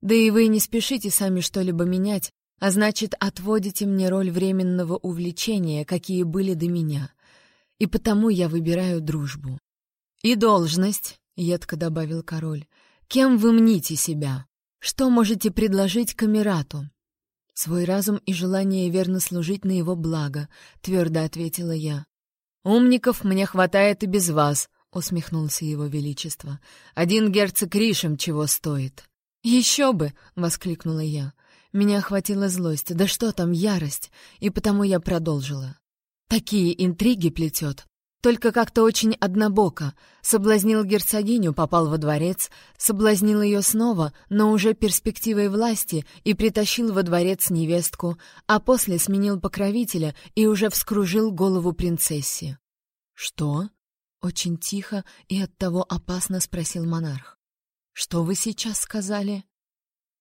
Да и вы не спешите сами что-либо менять, а значит, отводите мне роль временного увлечения, какие были до меня. И потому я выбираю дружбу. «И должность», — едко добавил король. «Кем вы мните себя? Что можете предложить камерату?» «Свой разум и желание верно служить на его благо», — твердо ответила я. «Умников мне хватает и без вас», — усмехнулся его величество. «Один герцог Ришем чего стоит». «Еще бы!» — воскликнула я. Меня охватила злость, да что там, ярость, и потому я продолжила. Такие интриги плетет. Только как-то очень однобоко. Соблазнил герцогиню, попал во дворец, соблазнил ее снова, но уже перспективой власти, и притащил во дворец невестку, а после сменил покровителя и уже вскружил голову принцессе. «Что?» — очень тихо и оттого опасно спросил монарх. «Что вы сейчас сказали?»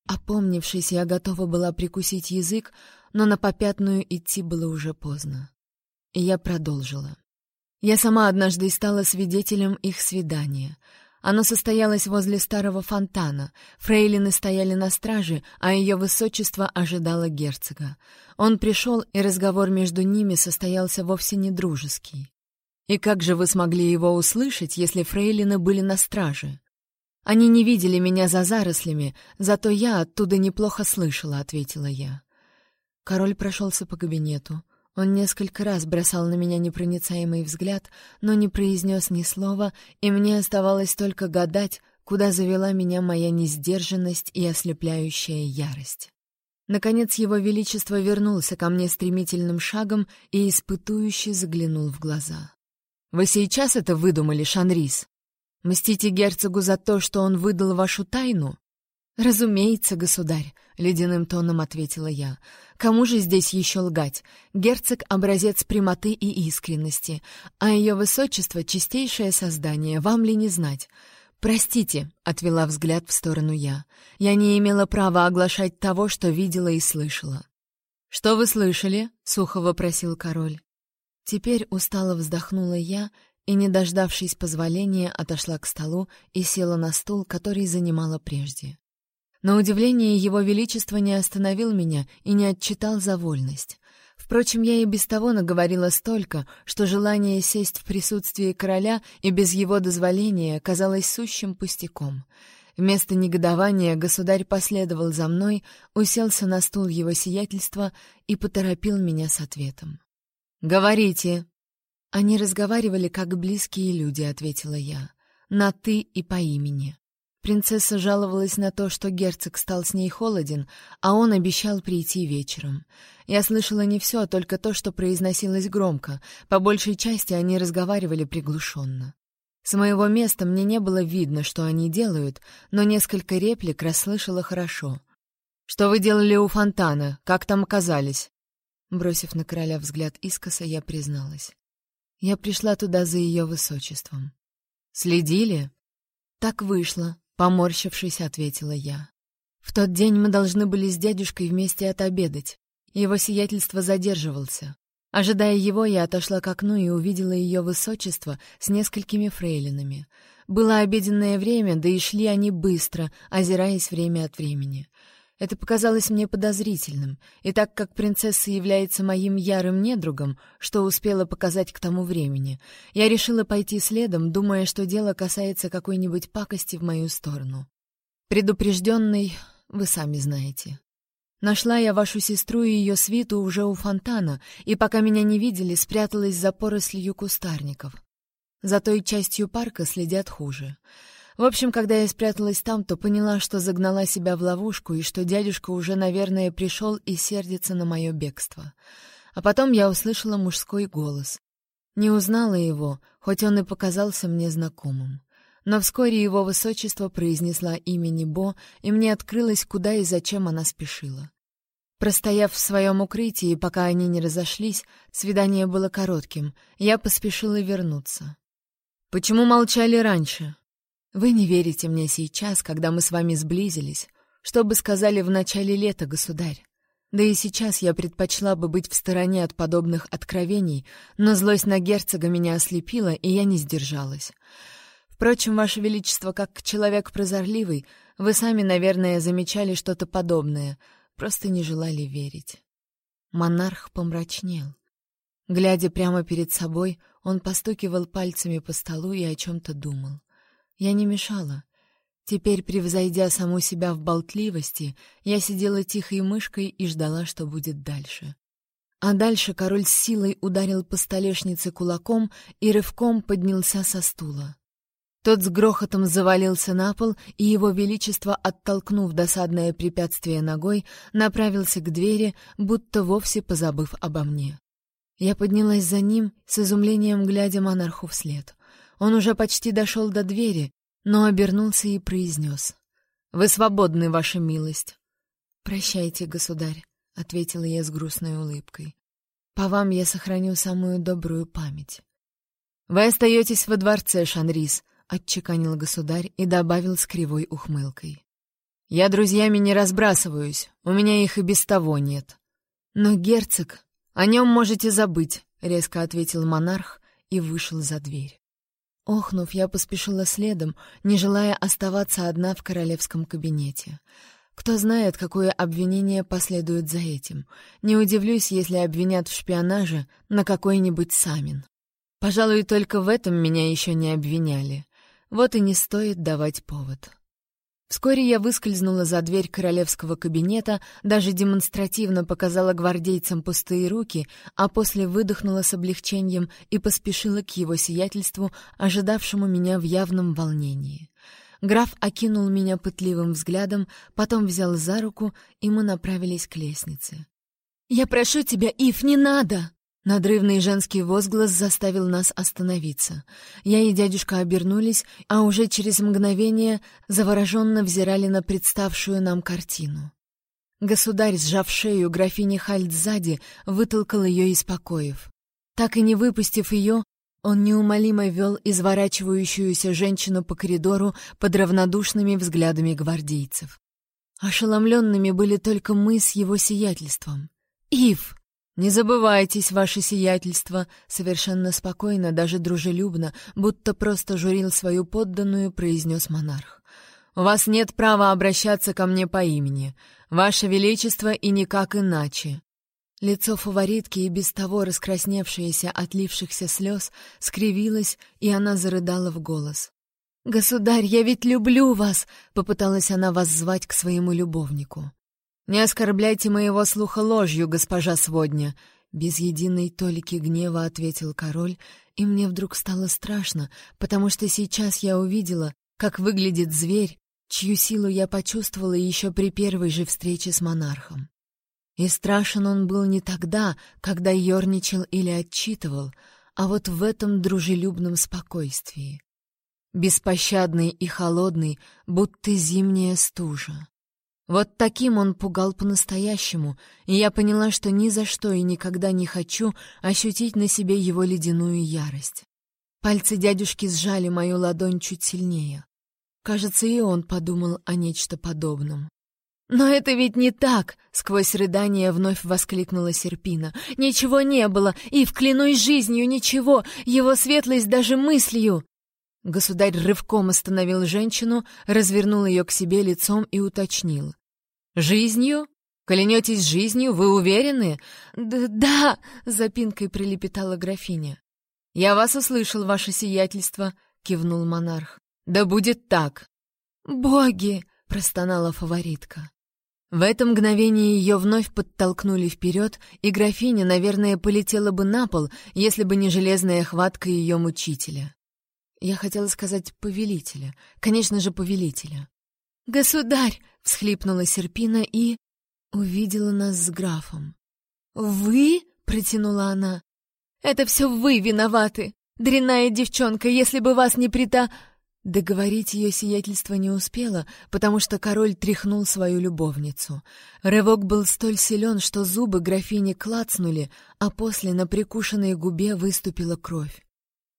Опомнившись, я готова была прикусить язык, но на попятную идти было уже поздно. И я продолжила. Я сама однажды стала свидетелем их свидания. Оно состоялось возле старого фонтана. Фрейлины стояли на страже, а ее высочество ожидало герцога. Он пришел, и разговор между ними состоялся вовсе не дружеский. «И как же вы смогли его услышать, если фрейлины были на страже?» Они не видели меня за зарослями, зато я оттуда неплохо слышала, ответила я. Король прошелся по кабинету. Он несколько раз бросал на меня непроницаемый взгляд, но не произнес ни слова, и мне оставалось только гадать, куда завела меня моя несдержанность и ослепляющая ярость. Наконец его величество вернулся ко мне стремительным шагом и испытующе заглянул в глаза. «Вы сейчас это выдумали, Шанрис?» Мстите герцогу за то, что он выдал вашу тайну? Разумеется, государь, ледяным тоном ответила я. Кому же здесь еще лгать? Герцог — образец прямоты и искренности, а ее высочество — чистейшее создание, вам ли не знать? «Простите», — отвела взгляд в сторону я. «Я не имела права оглашать того, что видела и слышала». «Что вы слышали?» — сухо вопросил король. Теперь устало вздохнула я и, не дождавшись позволения, отошла к столу и села на стул, который занимала прежде. На удивление, его величество не остановил меня и не отчитал за вольность. Впрочем, я и без того наговорила столько, что желание сесть в присутствии короля и без его дозволения казалось сущим пустяком. Вместо негодования государь последовал за мной, уселся на стул его сиятельства и поторопил меня с ответом. «Говорите!» «Они разговаривали, как близкие люди», — ответила я. «На «ты» и по имени». Принцесса жаловалась на то, что герцог стал с ней холоден, а он обещал прийти вечером. Я слышала не все, а только то, что произносилось громко. По большей части они разговаривали приглушенно. С моего места мне не было видно, что они делают, но несколько реплик расслышала хорошо. «Что вы делали у фонтана? Как там оказались?» Бросив на короля взгляд искоса, я призналась. Я пришла туда за ее высочеством. «Следили?» «Так вышло», — поморщившись, ответила я. «В тот день мы должны были с дядюшкой вместе отобедать. Его сиятельство задерживался. Ожидая его, я отошла к окну и увидела ее высочество с несколькими фрейлинами. Было обеденное время, да и шли они быстро, озираясь время от времени. Это показалось мне подозрительным, и так как принцесса является моим ярым недругом, что успела показать к тому времени, я решила пойти следом, думая, что дело касается какой-нибудь пакости в мою сторону. Предупрежденный, вы сами знаете. Нашла я вашу сестру и ее свиту уже у фонтана, и пока меня не видели, спряталась за порослью кустарников. За той частью парка следят хуже. В общем, когда я спряталась там, то поняла, что загнала себя в ловушку и что дядюшка уже, наверное, пришел и сердится на мое бегство. А потом я услышала мужской голос. Не узнала его, хоть он и показался мне знакомым. Но вскоре его высочество произнесла имя Небо, и мне открылось, куда и зачем она спешила. Простояв в своем укрытии, пока они не разошлись, свидание было коротким, я поспешила вернуться. «Почему молчали раньше?» «Вы не верите мне сейчас, когда мы с вами сблизились. Что бы сказали в начале лета, государь? Да и сейчас я предпочла бы быть в стороне от подобных откровений, но злость на герцога меня ослепила, и я не сдержалась. Впрочем, Ваше Величество, как человек прозорливый, вы сами, наверное, замечали что-то подобное, просто не желали верить. Монарх помрачнел. Глядя прямо перед собой, он постукивал пальцами по столу и о чем-то думал. Я не мешала. Теперь, превзойдя саму себя в болтливости, я сидела тихой мышкой и ждала, что будет дальше. А дальше король с силой ударил по столешнице кулаком и рывком поднялся со стула. Тот с грохотом завалился на пол, и его величество, оттолкнув досадное препятствие ногой, направился к двери, будто вовсе позабыв обо мне. Я поднялась за ним, с изумлением глядя монарху вслед. Он уже почти дошел до двери, но обернулся и произнес. «Вы свободны, ваша милость». «Прощайте, государь», — ответила я с грустной улыбкой. «По вам я сохраню самую добрую память». «Вы остаетесь во дворце, Шанрис», отчеканил государь и добавил с кривой ухмылкой. «Я друзьями не разбрасываюсь, у меня их и без того нет». «Но герцог, о нем можете забыть», — резко ответил монарх и вышел за дверь. Охнув, я поспешила следом, не желая оставаться одна в королевском кабинете. Кто знает, какое обвинение последует за этим. Не удивлюсь, если обвинят в шпионаже на какой-нибудь Самин. Пожалуй, только в этом меня еще не обвиняли. Вот и не стоит давать повод. Вскоре я выскользнула за дверь королевского кабинета, даже демонстративно показала гвардейцам пустые руки, а после выдохнула с облегчением и поспешила к его сиятельству, ожидавшему меня в явном волнении. Граф окинул меня пытливым взглядом, потом взял за руку, и мы направились к лестнице. «Я прошу тебя, Ив, не надо!» Надрывный женский возглас заставил нас остановиться. Я и дядюшка обернулись, а уже через мгновение завороженно взирали на представшую нам картину. Государь, сжав шею графини Хальд сзади, вытолкал ее из покоев. Так и не выпустив ее, он неумолимо вел изворачивающуюся женщину по коридору под равнодушными взглядами гвардейцев. Ошеломленными были только мы с его сиятельством. «Ив!» «Не забывайтесь, ваше сиятельство!» Совершенно спокойно, даже дружелюбно, будто просто журил свою подданную, произнес монарх. «У вас нет права обращаться ко мне по имени. Ваше Величество и никак иначе». Лицо фаворитки и без того раскрасневшееся от лившихся слез скривилось, и она зарыдала в голос. «Государь, я ведь люблю вас!» — попыталась она воззвать к своему любовнику. «Не оскорбляйте моего слуха ложью, госпожа Сводня!» Без единой толики гнева ответил король, и мне вдруг стало страшно, потому что сейчас я увидела, как выглядит зверь, чью силу я почувствовала еще при первой же встрече с монархом. И страшен он был не тогда, когда ерничал или отчитывал, а вот в этом дружелюбном спокойствии. Беспощадный и холодный, будто зимняя стужа. Вот таким он пугал по-настоящему, и я поняла, что ни за что и никогда не хочу ощутить на себе его ледяную ярость. Пальцы дядюшки сжали мою ладонь чуть сильнее. Кажется, и он подумал о нечто подобном. «Но это ведь не так!» — сквозь рыдание вновь воскликнула Серпина. «Ничего не было, и, вклянусь жизнью, ничего, его светлость даже мыслью!» Государь рывком остановил женщину, развернул ее к себе лицом и уточнил. «Жизнью? Клянетесь жизнью, вы уверены?» Д «Да!» — запинкой прилепетала графиня. «Я вас услышал, ваше сиятельство», — кивнул монарх. «Да будет так!» «Боги!» — простонала фаворитка. В это мгновение ее вновь подтолкнули вперед, и графиня, наверное, полетела бы на пол, если бы не железная хватка ее мучителя. Я хотела сказать «повелителя». Конечно же, повелителя. «Государь!» — всхлипнула Серпина и... увидела нас с графом. «Вы?» — протянула она. «Это все вы виноваты! Дрянная девчонка, если бы вас не прита...» Договорить ее сиятельство не успела, потому что король тряхнул свою любовницу. Рывок был столь силен, что зубы графини клацнули, а после на прикушенной губе выступила кровь.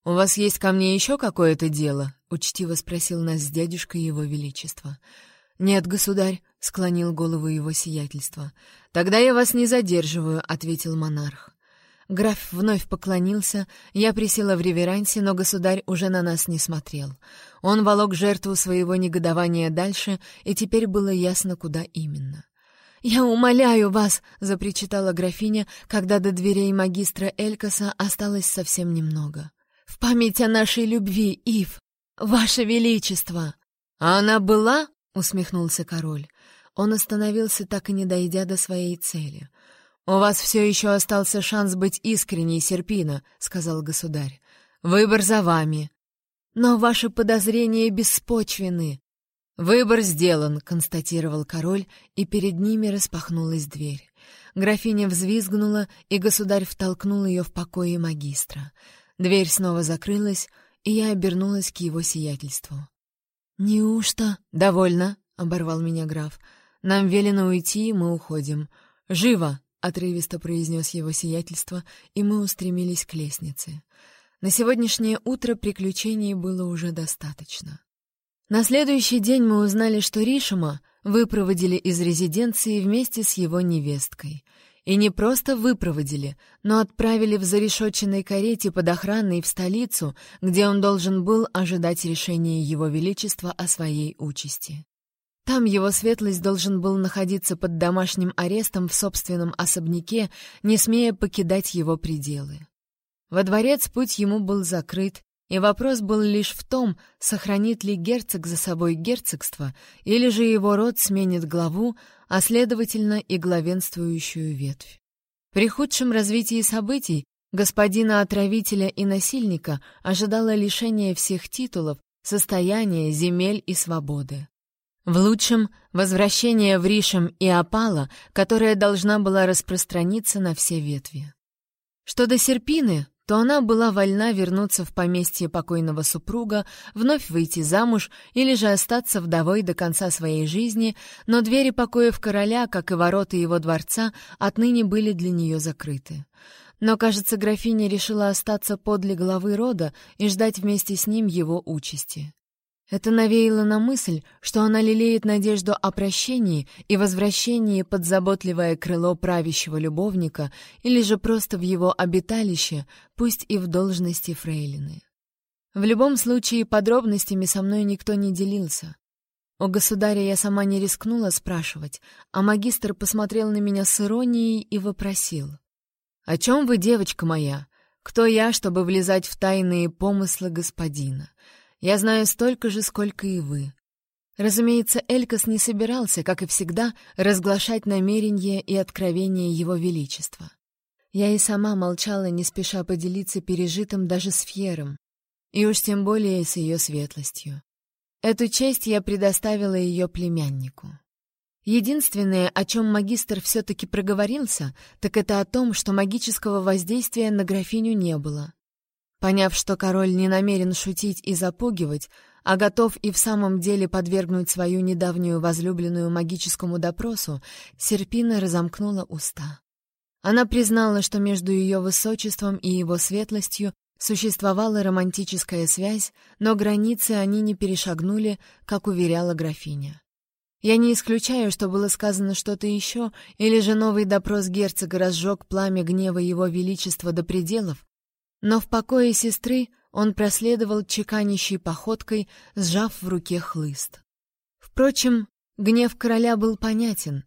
«У вас есть ко мне еще какое-то дело?» — учтиво спросил нас с дядюшкой его величества. «Нет, государь», — склонил голову его сиятельство. «Тогда я вас не задерживаю», — ответил монарх. Граф вновь поклонился, я присела в реверансе, но государь уже на нас не смотрел. Он волок жертву своего негодования дальше, и теперь было ясно, куда именно. «Я умоляю вас!» — запричитала графиня, когда до дверей магистра Элькаса осталось совсем немного. «В память о нашей любви, Ив! Ваше Величество!» «А она была?» — усмехнулся король. Он остановился, так и не дойдя до своей цели — «У вас все еще остался шанс быть искренней, Серпина», — сказал государь. «Выбор за вами». «Но ваши подозрения беспочвены». «Выбор сделан», — констатировал король, и перед ними распахнулась дверь. Графиня взвизгнула, и государь втолкнул ее в покое магистра. Дверь снова закрылась, и я обернулась к его сиятельству. «Неужто?» «Довольно», — оборвал меня граф. «Нам велено уйти, и мы уходим. Живо!» отрывисто произнес его сиятельство, и мы устремились к лестнице. На сегодняшнее утро приключений было уже достаточно. На следующий день мы узнали, что Ришима выпроводили из резиденции вместе с его невесткой. И не просто выпроводили, но отправили в зарешоченной карете под охраной в столицу, где он должен был ожидать решения его величества о своей участи. Там его светлость должен был находиться под домашним арестом в собственном особняке, не смея покидать его пределы. Во дворец путь ему был закрыт, и вопрос был лишь в том, сохранит ли герцог за собой герцогство, или же его род сменит главу, а следовательно и главенствующую ветвь. При худшем развитии событий господина отравителя и насильника ожидало лишение всех титулов, состояния, земель и свободы. В лучшем — возвращение в Ришем и опала, которая должна была распространиться на все ветви. Что до Серпины, то она была вольна вернуться в поместье покойного супруга, вновь выйти замуж или же остаться вдовой до конца своей жизни, но двери покоев короля, как и ворота его дворца, отныне были для нее закрыты. Но, кажется, графиня решила остаться подле главы рода и ждать вместе с ним его участи. Это навеяло на мысль, что она лелеет надежду о прощении и возвращении под заботливое крыло правящего любовника или же просто в его обиталище, пусть и в должности фрейлины. В любом случае подробностями со мной никто не делился. У государя я сама не рискнула спрашивать, а магистр посмотрел на меня с иронией и вопросил. «О чем вы, девочка моя? Кто я, чтобы влезать в тайные помыслы господина? Я знаю столько же, сколько и вы». Разумеется, Элькас не собирался, как и всегда, разглашать намерения и откровения его величества. Я и сама молчала, не спеша поделиться пережитым даже с Фьером, и уж тем более с ее светлостью. Эту честь я предоставила ее племяннику. Единственное, о чем магистр все-таки проговорился, так это о том, что магического воздействия на графиню не было. Поняв, что король не намерен шутить и запугивать, а готов и в самом деле подвергнуть свою недавнюю возлюбленную магическому допросу, Серпина разомкнула уста. Она признала, что между ее высочеством и его светлостью Существовала романтическая связь, но границы они не перешагнули, как уверяла графиня. Я не исключаю, что было сказано что-то еще, или же новый допрос герцога разжег пламя гнева его величества до пределов, но в покое сестры он проследовал чеканящей походкой, сжав в руке хлыст. Впрочем, гнев короля был понятен.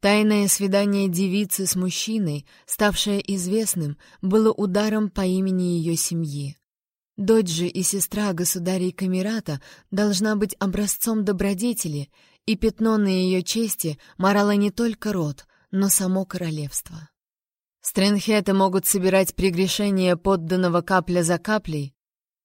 Тайное свидание девицы с мужчиной, ставшее известным, было ударом по имени ее семьи. Дочь же и сестра государей Камерата должна быть образцом добродетели, и пятно на ее чести морало не только род, но само королевство. Стрэнхеты могут собирать прегрешения подданного капля за каплей,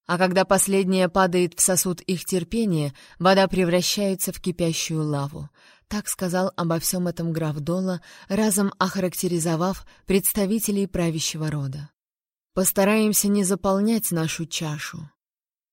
а когда последняя падает в сосуд их терпения, вода превращается в кипящую лаву. Так сказал обо всем этом граф Дола, разом охарактеризовав представителей правящего рода. «Постараемся не заполнять нашу чашу.